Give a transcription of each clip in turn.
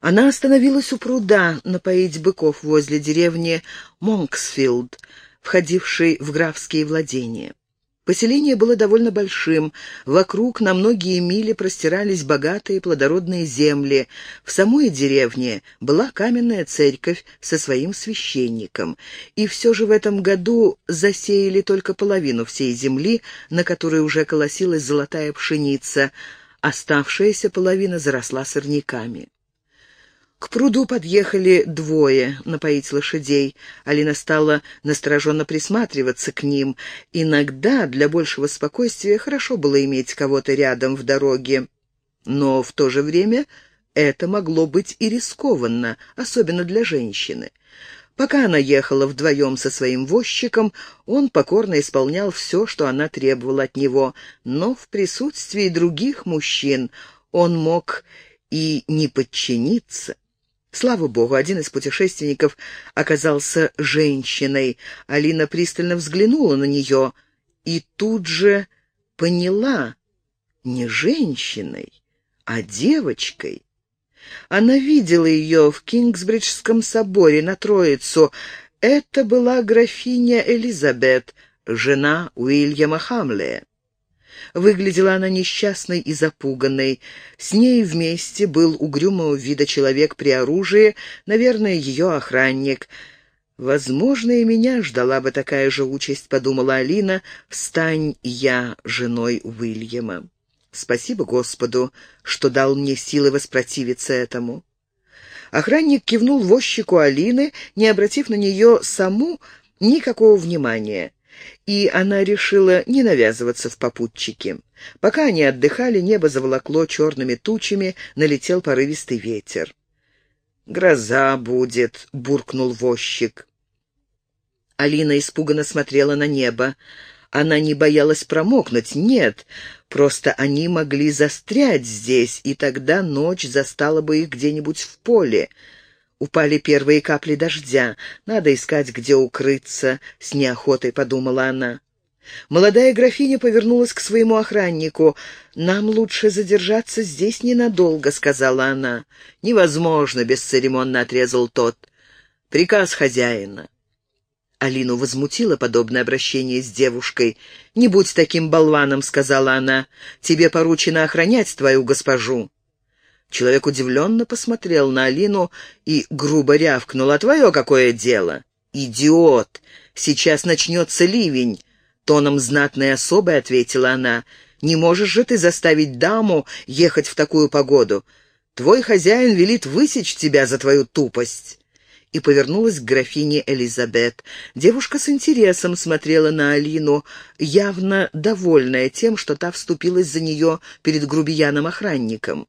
Она остановилась у пруда напоить быков возле деревни Монксфилд, входившей в графские владения. Поселение было довольно большим, вокруг на многие мили простирались богатые плодородные земли. В самой деревне была каменная церковь со своим священником. И все же в этом году засеяли только половину всей земли, на которой уже колосилась золотая пшеница, оставшаяся половина заросла сорняками. К пруду подъехали двое напоить лошадей. Алина стала настороженно присматриваться к ним. Иногда для большего спокойствия хорошо было иметь кого-то рядом в дороге. Но в то же время это могло быть и рискованно, особенно для женщины. Пока она ехала вдвоем со своим возчиком, он покорно исполнял все, что она требовала от него, но в присутствии других мужчин он мог и не подчиниться. Слава богу, один из путешественников оказался женщиной. Алина пристально взглянула на нее и тут же поняла, не женщиной, а девочкой. Она видела ее в Кингсбриджском соборе на Троицу. Это была графиня Элизабет, жена Уильяма Хамлея. Выглядела она несчастной и запуганной. С ней вместе был угрюмого вида человек при оружии, наверное, ее охранник. «Возможно, и меня ждала бы такая же участь», — подумала Алина, — «встань я женой Уильяма». Спасибо Господу, что дал мне силы воспротивиться этому. Охранник кивнул возчику Алины, не обратив на нее саму никакого внимания и она решила не навязываться в попутчике. Пока они отдыхали, небо заволокло черными тучами, налетел порывистый ветер. «Гроза будет», — буркнул возчик. Алина испуганно смотрела на небо. Она не боялась промокнуть, нет, просто они могли застрять здесь, и тогда ночь застала бы их где-нибудь в поле. Упали первые капли дождя. Надо искать, где укрыться, — с неохотой подумала она. Молодая графиня повернулась к своему охраннику. «Нам лучше задержаться здесь ненадолго», — сказала она. «Невозможно», — бесцеремонно отрезал тот. «Приказ хозяина». Алину возмутило подобное обращение с девушкой. «Не будь таким болваном», — сказала она. «Тебе поручено охранять твою госпожу». Человек удивленно посмотрел на Алину и грубо рявкнул. «А твое какое дело?» «Идиот! Сейчас начнется ливень!» Тоном знатной особой ответила она. «Не можешь же ты заставить даму ехать в такую погоду? Твой хозяин велит высечь тебя за твою тупость!» И повернулась к графине Элизабет. Девушка с интересом смотрела на Алину, явно довольная тем, что та вступилась за нее перед грубияном-охранником.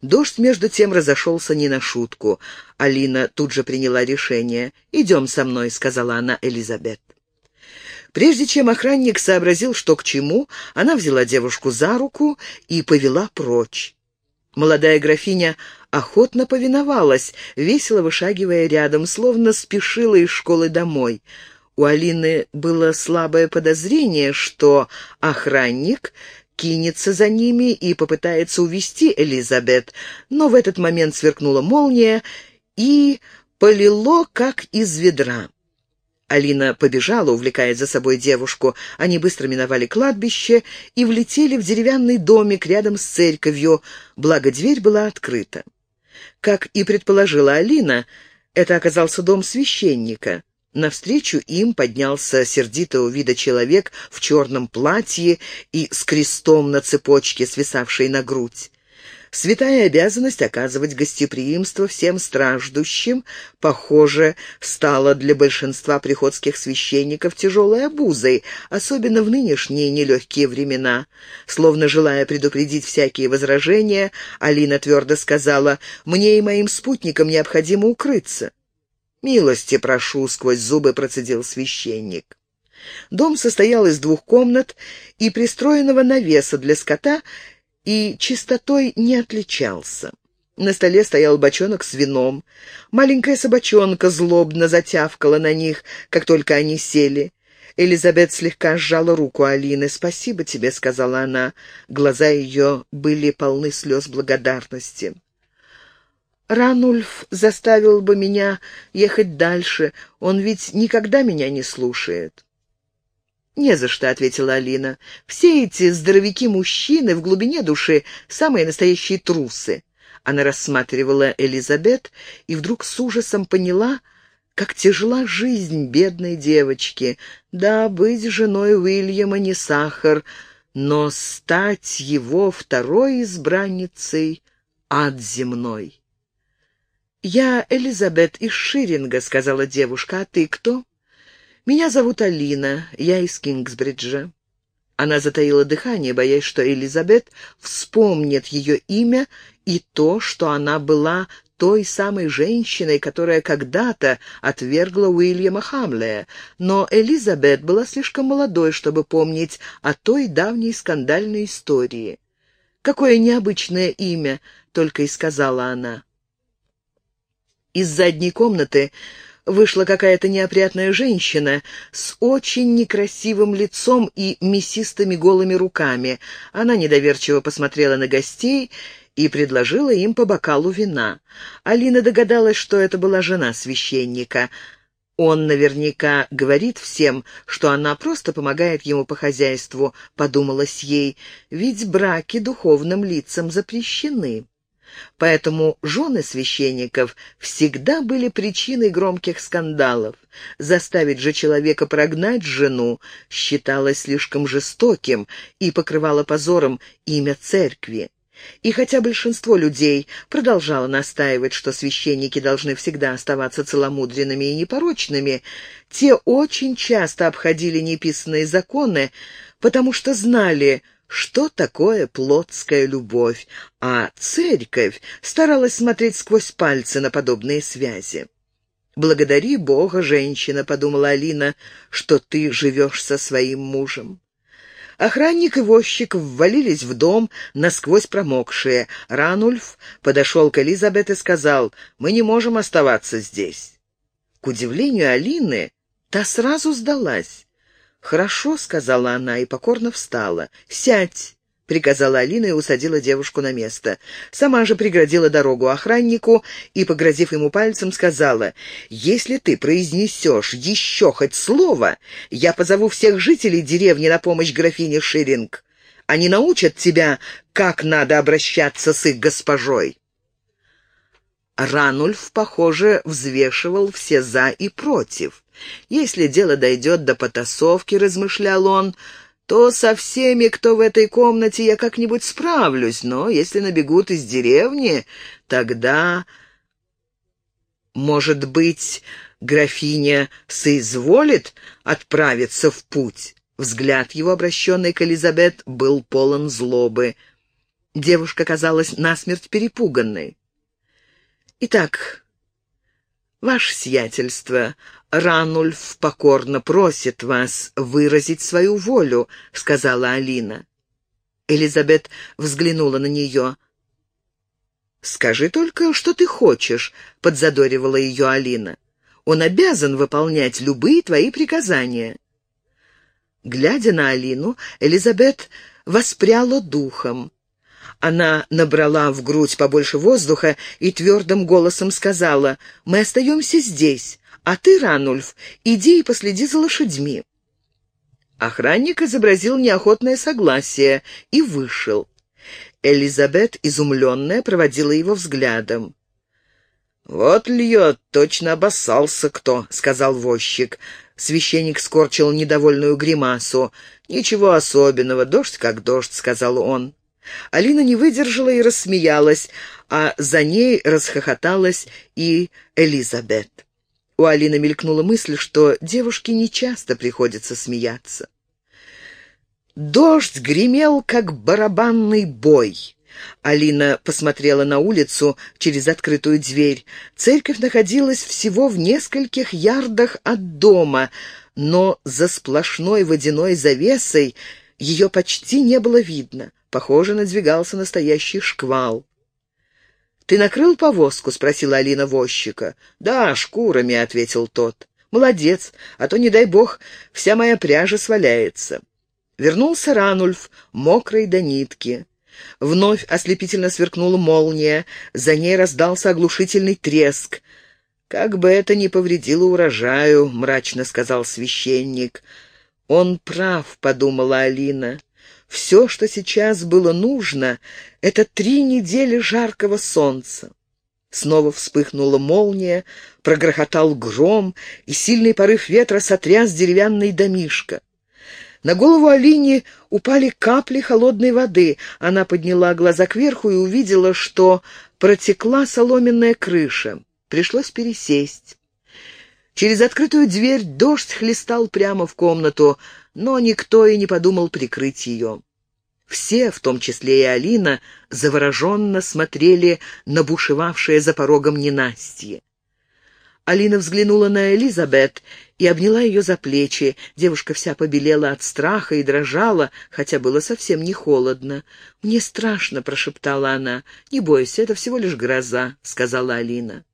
Дождь, между тем, разошелся не на шутку. Алина тут же приняла решение. «Идем со мной», — сказала она Элизабет. Прежде чем охранник сообразил, что к чему, она взяла девушку за руку и повела прочь. Молодая графиня охотно повиновалась, весело вышагивая рядом, словно спешила из школы домой. У Алины было слабое подозрение, что охранник кинется за ними и попытается увести Элизабет, но в этот момент сверкнула молния и полило, как из ведра. Алина побежала, увлекая за собой девушку. Они быстро миновали кладбище и влетели в деревянный домик рядом с церковью, благо дверь была открыта. Как и предположила Алина, это оказался дом священника. Навстречу им поднялся сердитого вида человек в черном платье и с крестом на цепочке, свисавшей на грудь. Святая обязанность оказывать гостеприимство всем страждущим, похоже, стала для большинства приходских священников тяжелой обузой, особенно в нынешние нелегкие времена. Словно желая предупредить всякие возражения, Алина твердо сказала, «Мне и моим спутникам необходимо укрыться». «Милости прошу», — сквозь зубы процедил священник. Дом состоял из двух комнат и пристроенного навеса для скота и чистотой не отличался. На столе стоял бочонок с вином. Маленькая собачонка злобно затявкала на них, как только они сели. Элизабет слегка сжала руку Алины. «Спасибо тебе», — сказала она. Глаза ее были полны слез благодарности. Ранульф заставил бы меня ехать дальше, он ведь никогда меня не слушает». «Не за что», — ответила Алина. «Все эти здоровяки-мужчины в глубине души самые настоящие трусы». Она рассматривала Элизабет и вдруг с ужасом поняла, как тяжела жизнь бедной девочки. Да, быть женой Уильяма не сахар, но стать его второй избранницей — ад земной. «Я Элизабет из Ширинга», — сказала девушка. «А ты кто?» «Меня зовут Алина. Я из Кингсбриджа». Она затаила дыхание, боясь, что Элизабет вспомнит ее имя и то, что она была той самой женщиной, которая когда-то отвергла Уильяма Хамлея. Но Элизабет была слишком молодой, чтобы помнить о той давней скандальной истории. «Какое необычное имя!» — только и сказала она. Из задней комнаты вышла какая-то неопрятная женщина с очень некрасивым лицом и мясистыми голыми руками. Она недоверчиво посмотрела на гостей и предложила им по бокалу вина. Алина догадалась, что это была жена священника. Он наверняка говорит всем, что она просто помогает ему по хозяйству, подумалось ей, ведь браки духовным лицам запрещены. Поэтому жены священников всегда были причиной громких скандалов. Заставить же человека прогнать жену считалось слишком жестоким и покрывало позором имя церкви. И хотя большинство людей продолжало настаивать, что священники должны всегда оставаться целомудренными и непорочными, те очень часто обходили неписанные законы, потому что знали, что такое плотская любовь, а церковь старалась смотреть сквозь пальцы на подобные связи. «Благодари Бога, женщина», — подумала Алина, — «что ты живешь со своим мужем». Охранник и возчик ввалились в дом, насквозь промокшие. Ранульф подошел к Элизабет и сказал, «Мы не можем оставаться здесь». К удивлению Алины, та сразу сдалась. «Хорошо», — сказала она и покорно встала. «Сядь», — приказала Алина и усадила девушку на место. Сама же преградила дорогу охраннику и, погрозив ему пальцем, сказала, «Если ты произнесешь еще хоть слово, я позову всех жителей деревни на помощь графине Ширинг. Они научат тебя, как надо обращаться с их госпожой». Ранульф, похоже, взвешивал все «за» и «против». Если дело дойдет до потасовки, размышлял он, то со всеми, кто в этой комнате, я как-нибудь справлюсь, но если набегут из деревни, тогда... Может быть, графиня соизволит отправиться в путь? Взгляд его, обращенный к Элизабет, был полон злобы. Девушка казалась насмерть перепуганной. «Итак, ваше сиятельство, Ранульф покорно просит вас выразить свою волю», — сказала Алина. Элизабет взглянула на нее. «Скажи только, что ты хочешь», — подзадоривала ее Алина. «Он обязан выполнять любые твои приказания». Глядя на Алину, Элизабет воспряла духом. Она набрала в грудь побольше воздуха и твердым голосом сказала, «Мы остаемся здесь, а ты, Ранульф, иди и последи за лошадьми». Охранник изобразил неохотное согласие и вышел. Элизабет, изумленная, проводила его взглядом. «Вот льет, точно обоссался кто», — сказал возчик. Священник скорчил недовольную гримасу. «Ничего особенного, дождь как дождь», — сказал он. Алина не выдержала и рассмеялась, а за ней расхохоталась и Элизабет. У Алины мелькнула мысль, что девушке нечасто приходится смеяться. Дождь гремел, как барабанный бой. Алина посмотрела на улицу через открытую дверь. Церковь находилась всего в нескольких ярдах от дома, но за сплошной водяной завесой ее почти не было видно. Похоже, надвигался настоящий шквал. «Ты накрыл повозку?» — спросила Алина возчика. «Да, шкурами», — ответил тот. «Молодец, а то, не дай бог, вся моя пряжа сваляется». Вернулся Ранульф, мокрый до нитки. Вновь ослепительно сверкнула молния, за ней раздался оглушительный треск. «Как бы это ни повредило урожаю», — мрачно сказал священник. «Он прав», — подумала Алина. «Все, что сейчас было нужно, — это три недели жаркого солнца». Снова вспыхнула молния, прогрохотал гром, и сильный порыв ветра сотряс деревянный домишко. На голову Алине упали капли холодной воды. Она подняла глаза кверху и увидела, что протекла соломенная крыша. Пришлось пересесть. Через открытую дверь дождь хлестал прямо в комнату, но никто и не подумал прикрыть ее. Все, в том числе и Алина, завороженно смотрели на бушевавшее за порогом ненастье. Алина взглянула на Элизабет и обняла ее за плечи. Девушка вся побелела от страха и дрожала, хотя было совсем не холодно. «Мне страшно», — прошептала она. «Не бойся, это всего лишь гроза», — сказала Алина.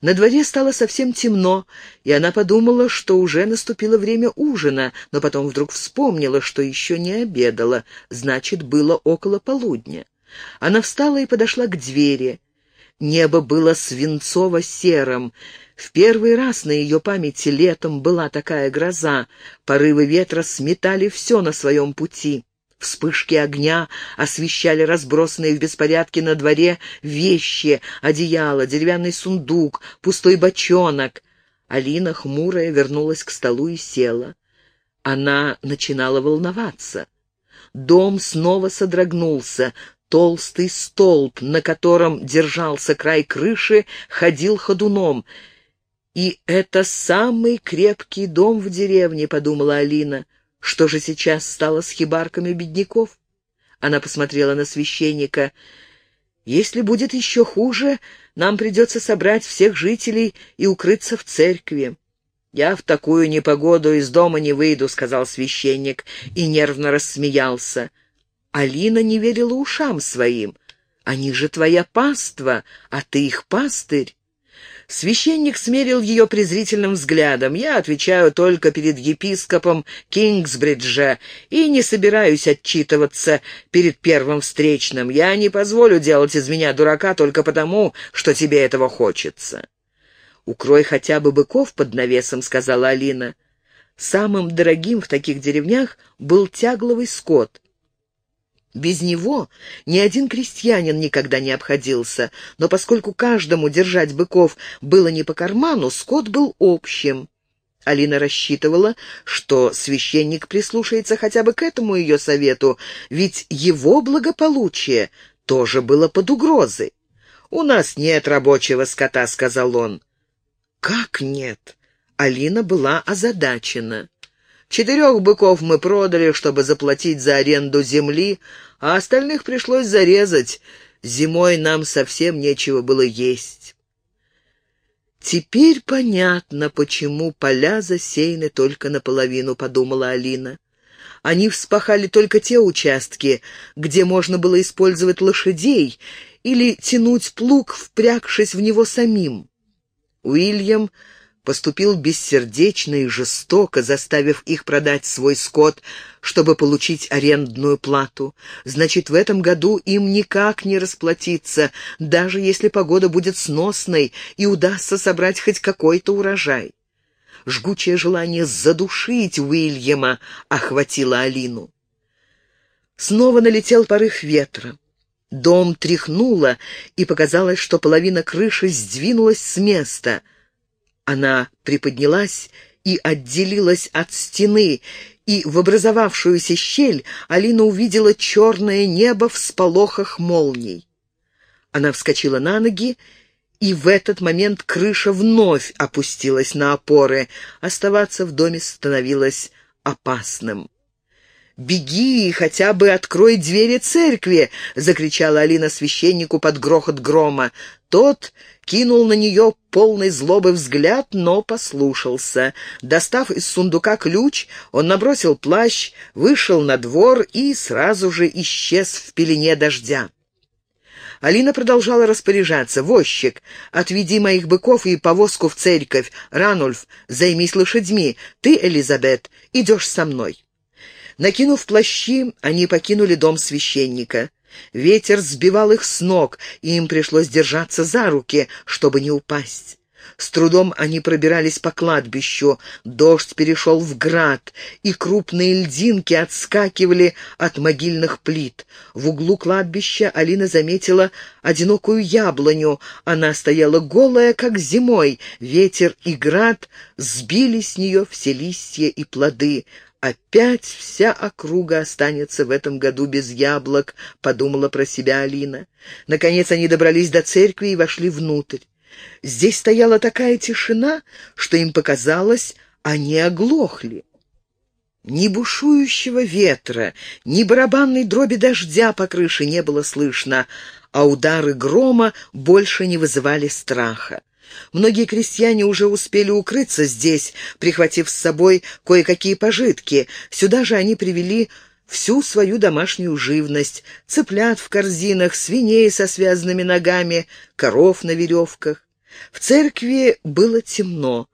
На дворе стало совсем темно, и она подумала, что уже наступило время ужина, но потом вдруг вспомнила, что еще не обедала, значит, было около полудня. Она встала и подошла к двери. Небо было свинцово-серым. В первый раз на ее памяти летом была такая гроза. Порывы ветра сметали все на своем пути. Вспышки огня освещали разбросанные в беспорядке на дворе вещи, одеяло, деревянный сундук, пустой бочонок. Алина, хмурая, вернулась к столу и села. Она начинала волноваться. Дом снова содрогнулся. Толстый столб, на котором держался край крыши, ходил ходуном. «И это самый крепкий дом в деревне», — подумала Алина. «Что же сейчас стало с хибарками бедняков?» Она посмотрела на священника. «Если будет еще хуже, нам придется собрать всех жителей и укрыться в церкви». «Я в такую непогоду из дома не выйду», — сказал священник и нервно рассмеялся. Алина не верила ушам своим. «Они же твоя паства, а ты их пастырь». Священник смерил ее презрительным взглядом. «Я отвечаю только перед епископом Кингсбриджа и не собираюсь отчитываться перед первым встречным. Я не позволю делать из меня дурака только потому, что тебе этого хочется». «Укрой хотя бы быков под навесом», — сказала Алина. Самым дорогим в таких деревнях был тягловый скот. Без него ни один крестьянин никогда не обходился, но поскольку каждому держать быков было не по карману, скот был общим. Алина рассчитывала, что священник прислушается хотя бы к этому ее совету, ведь его благополучие тоже было под угрозой. «У нас нет рабочего скота», — сказал он. «Как нет?» Алина была озадачена. Четырех быков мы продали, чтобы заплатить за аренду земли, а остальных пришлось зарезать. Зимой нам совсем нечего было есть. «Теперь понятно, почему поля засеяны только наполовину», — подумала Алина. Они вспахали только те участки, где можно было использовать лошадей или тянуть плуг, впрягшись в него самим. Уильям поступил бессердечно и жестоко, заставив их продать свой скот, чтобы получить арендную плату. Значит, в этом году им никак не расплатиться, даже если погода будет сносной и удастся собрать хоть какой-то урожай. Жгучее желание задушить Уильяма охватило Алину. Снова налетел порыв ветра. Дом тряхнуло, и показалось, что половина крыши сдвинулась с места — она приподнялась и отделилась от стены, и в образовавшуюся щель Алина увидела черное небо в сполохах молний. Она вскочила на ноги, и в этот момент крыша вновь опустилась на опоры. Оставаться в доме становилось опасным. «Беги и хотя бы открой двери церкви!» — закричала Алина священнику под грохот грома. Тот кинул на нее полный злобы взгляд, но послушался. Достав из сундука ключ, он набросил плащ, вышел на двор и сразу же исчез в пелене дождя. Алина продолжала распоряжаться. «Возчик, отведи моих быков и повозку в церковь. Ранульф, займись лошадьми. Ты, Элизабет, идешь со мной». Накинув плащи, они покинули дом священника. Ветер сбивал их с ног, и им пришлось держаться за руки, чтобы не упасть. С трудом они пробирались по кладбищу. Дождь перешел в град, и крупные льдинки отскакивали от могильных плит. В углу кладбища Алина заметила одинокую яблоню. Она стояла голая, как зимой. Ветер и град сбили с нее все листья и плоды. «Опять вся округа останется в этом году без яблок», — подумала про себя Алина. Наконец они добрались до церкви и вошли внутрь. Здесь стояла такая тишина, что им показалось, они оглохли. Ни бушующего ветра, ни барабанной дроби дождя по крыше не было слышно, а удары грома больше не вызывали страха. Многие крестьяне уже успели укрыться здесь, прихватив с собой кое-какие пожитки. Сюда же они привели всю свою домашнюю живность, цыплят в корзинах, свиней со связанными ногами, коров на веревках. В церкви было темно,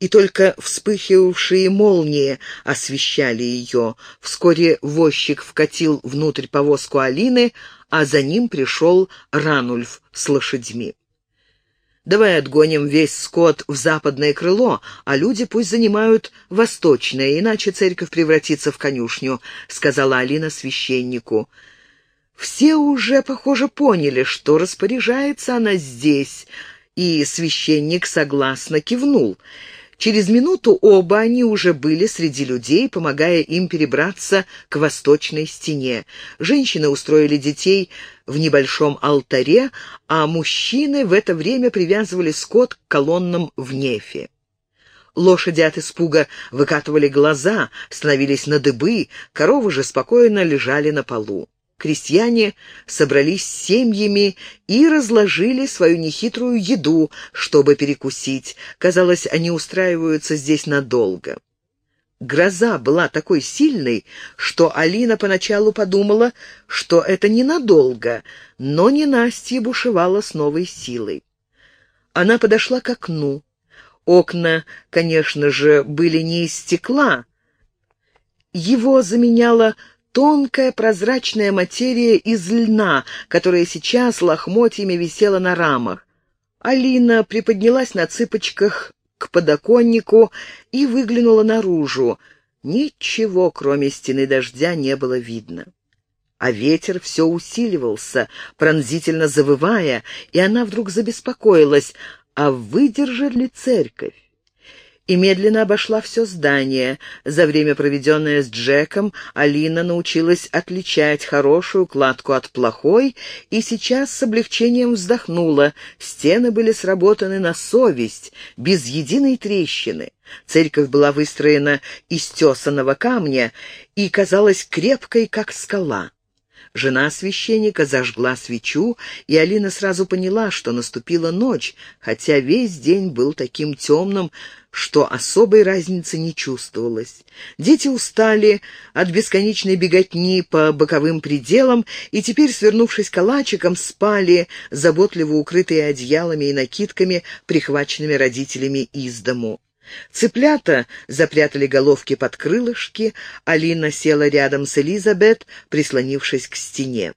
и только вспыхивавшие молнии освещали ее. Вскоре возчик вкатил внутрь повозку Алины, а за ним пришел Ранульф с лошадьми. Давай отгоним весь скот в западное крыло, а люди пусть занимают восточное, иначе церковь превратится в конюшню», — сказала Алина священнику. Все уже, похоже, поняли, что распоряжается она здесь, и священник согласно кивнул — Через минуту оба они уже были среди людей, помогая им перебраться к восточной стене. Женщины устроили детей в небольшом алтаре, а мужчины в это время привязывали скот к колоннам в нефе. Лошади от испуга выкатывали глаза, становились на дыбы, коровы же спокойно лежали на полу крестьяне собрались семьями и разложили свою нехитрую еду, чтобы перекусить. Казалось, они устраиваются здесь надолго. Гроза была такой сильной, что Алина поначалу подумала, что это ненадолго, но ненастье бушевала с новой силой. Она подошла к окну. Окна, конечно же, были не из стекла. Его заменяла тонкая прозрачная материя из льна, которая сейчас лохмотьями висела на рамах. Алина приподнялась на цыпочках к подоконнику и выглянула наружу. Ничего, кроме стены дождя, не было видно. А ветер все усиливался, пронзительно завывая, и она вдруг забеспокоилась, а выдержит ли церковь? И медленно обошла все здание. За время, проведенное с Джеком, Алина научилась отличать хорошую кладку от плохой, и сейчас с облегчением вздохнула. Стены были сработаны на совесть, без единой трещины. Церковь была выстроена из тесаного камня и казалась крепкой, как скала. Жена священника зажгла свечу, и Алина сразу поняла, что наступила ночь, хотя весь день был таким темным, что особой разницы не чувствовалось. Дети устали от бесконечной беготни по боковым пределам и теперь, свернувшись калачиком, спали, заботливо укрытые одеялами и накидками, прихваченными родителями из дому. Цыплята запрятали головки под крылышки, Алина села рядом с Элизабет, прислонившись к стене.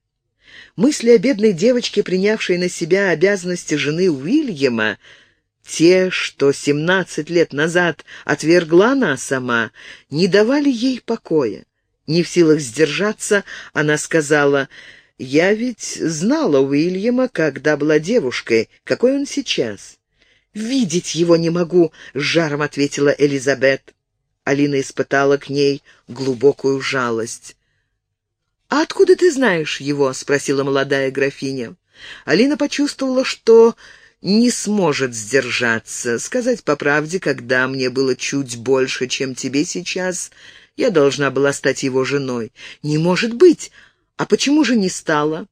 Мысли о бедной девочке, принявшей на себя обязанности жены Уильяма, те, что семнадцать лет назад отвергла она сама, не давали ей покоя. Не в силах сдержаться, она сказала, «Я ведь знала Уильяма, когда была девушкой. Какой он сейчас?» «Видеть его не могу», — с жаром ответила Элизабет. Алина испытала к ней глубокую жалость. «А откуда ты знаешь его?» — спросила молодая графиня. Алина почувствовала, что не сможет сдержаться. Сказать по правде, когда мне было чуть больше, чем тебе сейчас, я должна была стать его женой. Не может быть! А почему же не стала?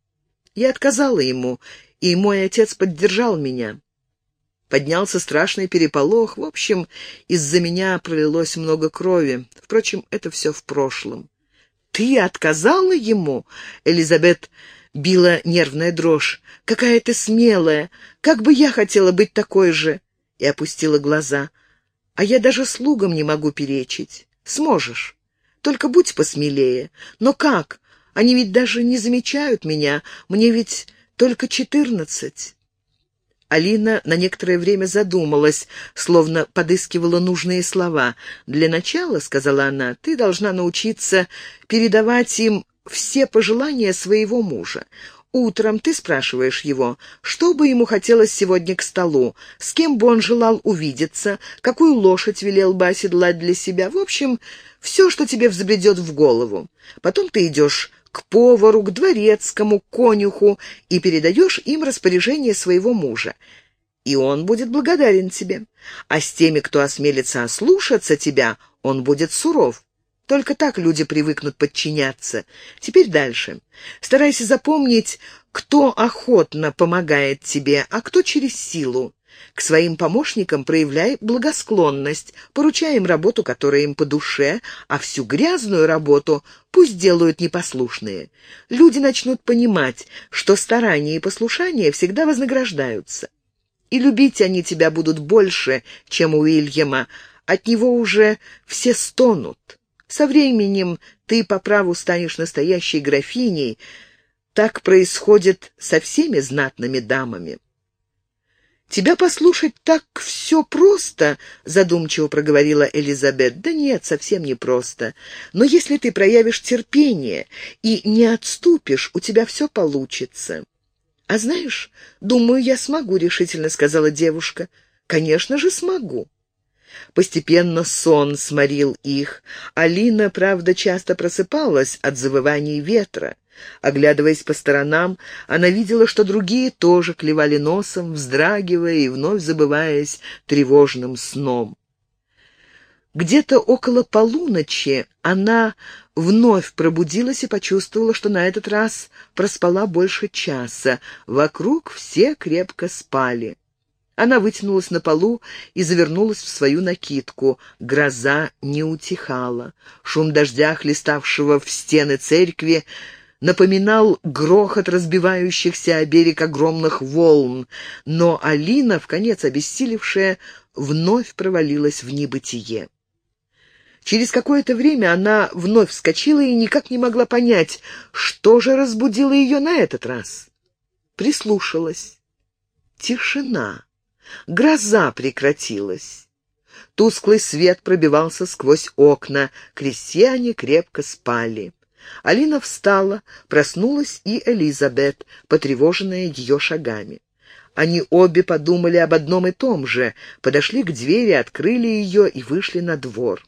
Я отказала ему, и мой отец поддержал меня. Поднялся страшный переполох. В общем, из-за меня пролилось много крови. Впрочем, это все в прошлом. «Ты отказала ему?» Элизабет била нервная дрожь. «Какая ты смелая! Как бы я хотела быть такой же!» И опустила глаза. «А я даже слугам не могу перечить. Сможешь. Только будь посмелее. Но как? Они ведь даже не замечают меня. Мне ведь только четырнадцать». Алина на некоторое время задумалась, словно подыскивала нужные слова. «Для начала, — сказала она, — ты должна научиться передавать им все пожелания своего мужа. Утром ты спрашиваешь его, что бы ему хотелось сегодня к столу, с кем бы он желал увидеться, какую лошадь велел бы оседлать для себя. В общем, все, что тебе взбредет в голову. Потом ты идешь к повару, к дворецкому, к конюху и передаешь им распоряжение своего мужа. И он будет благодарен тебе. А с теми, кто осмелится ослушаться тебя, он будет суров. Только так люди привыкнут подчиняться. Теперь дальше. Старайся запомнить, кто охотно помогает тебе, а кто через силу. К своим помощникам проявляй благосклонность, поручай им работу, которая им по душе, а всю грязную работу пусть делают непослушные. Люди начнут понимать, что старания и послушание всегда вознаграждаются. И любить они тебя будут больше, чем у Уильяма, от него уже все стонут. Со временем ты по праву станешь настоящей графиней. Так происходит со всеми знатными дамами. «Тебя послушать так все просто», — задумчиво проговорила Элизабет. «Да нет, совсем не просто. Но если ты проявишь терпение и не отступишь, у тебя все получится». «А знаешь, думаю, я смогу», — решительно сказала девушка. «Конечно же смогу». Постепенно сон сморил их. Алина, правда, часто просыпалась от завываний ветра. Оглядываясь по сторонам, она видела, что другие тоже клевали носом, вздрагивая и вновь забываясь тревожным сном. Где-то около полуночи она вновь пробудилась и почувствовала, что на этот раз проспала больше часа. Вокруг все крепко спали. Она вытянулась на полу и завернулась в свою накидку. Гроза не утихала. Шум дождя, хлеставшего в стены церкви, напоминал грохот разбивающихся о берег огромных волн, но Алина, в конец обессилевшая, вновь провалилась в небытие. Через какое-то время она вновь вскочила и никак не могла понять, что же разбудило ее на этот раз. Прислушалась. Тишина. Гроза прекратилась. Тусклый свет пробивался сквозь окна. Крестьяне крепко спали. Алина встала, проснулась и Элизабет, потревоженная ее шагами. Они обе подумали об одном и том же, подошли к двери, открыли ее и вышли на двор.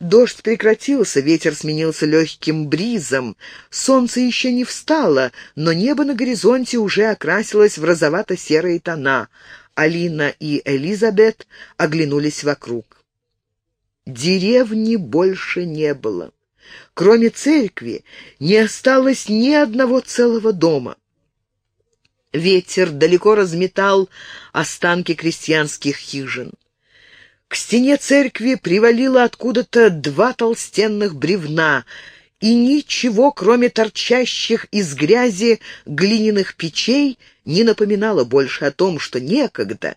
Дождь прекратился, ветер сменился легким бризом. Солнце еще не встало, но небо на горизонте уже окрасилось в розовато-серые тона. Алина и Элизабет оглянулись вокруг. Деревни больше не было. Кроме церкви не осталось ни одного целого дома. Ветер далеко разметал останки крестьянских хижин. К стене церкви привалило откуда-то два толстенных бревна, и ничего, кроме торчащих из грязи глиняных печей, не напоминало больше о том, что некогда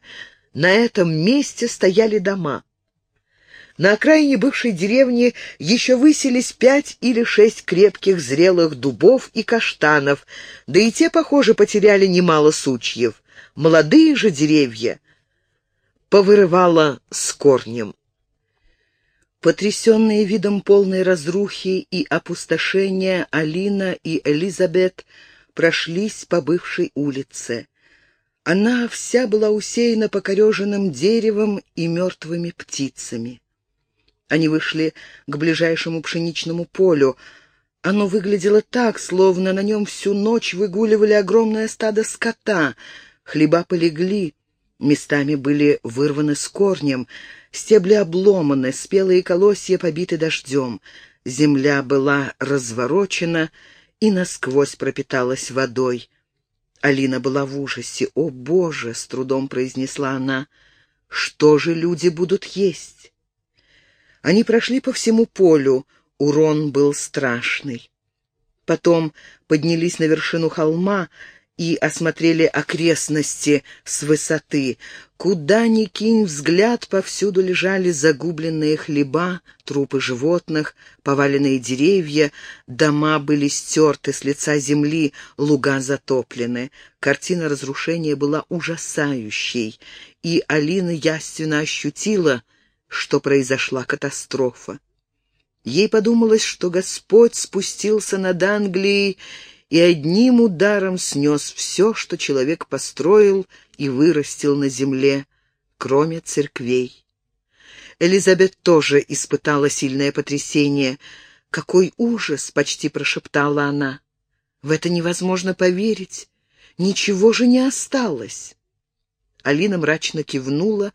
на этом месте стояли дома. На окраине бывшей деревни еще высились пять или шесть крепких зрелых дубов и каштанов, да и те, похоже, потеряли немало сучьев. Молодые же деревья повырывало с корнем. Потрясенные видом полной разрухи и опустошения, Алина и Элизабет прошлись по бывшей улице. Она вся была усеяна покореженным деревом и мертвыми птицами. Они вышли к ближайшему пшеничному полю. Оно выглядело так, словно на нем всю ночь выгуливали огромное стадо скота. Хлеба полегли, местами были вырваны с корнем, стебли обломаны, спелые колосья побиты дождем. Земля была разворочена и насквозь пропиталась водой. Алина была в ужасе. «О, Боже!» — с трудом произнесла она. «Что же люди будут есть?» Они прошли по всему полю, урон был страшный. Потом поднялись на вершину холма и осмотрели окрестности с высоты. Куда ни кинь взгляд, повсюду лежали загубленные хлеба, трупы животных, поваленные деревья, дома были стерты с лица земли, луга затоплены. Картина разрушения была ужасающей, и Алина яственно ощутила, что произошла катастрофа. Ей подумалось, что Господь спустился над Англией и одним ударом снес все, что человек построил и вырастил на земле, кроме церквей. Элизабет тоже испытала сильное потрясение. «Какой ужас!» — почти прошептала она. «В это невозможно поверить. Ничего же не осталось». Алина мрачно кивнула,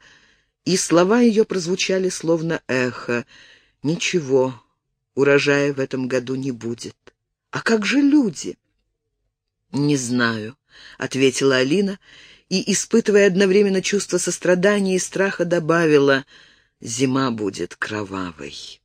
и слова ее прозвучали словно эхо. «Ничего, урожая в этом году не будет. А как же люди?» «Не знаю», — ответила Алина, и, испытывая одновременно чувство сострадания и страха, добавила, «Зима будет кровавой».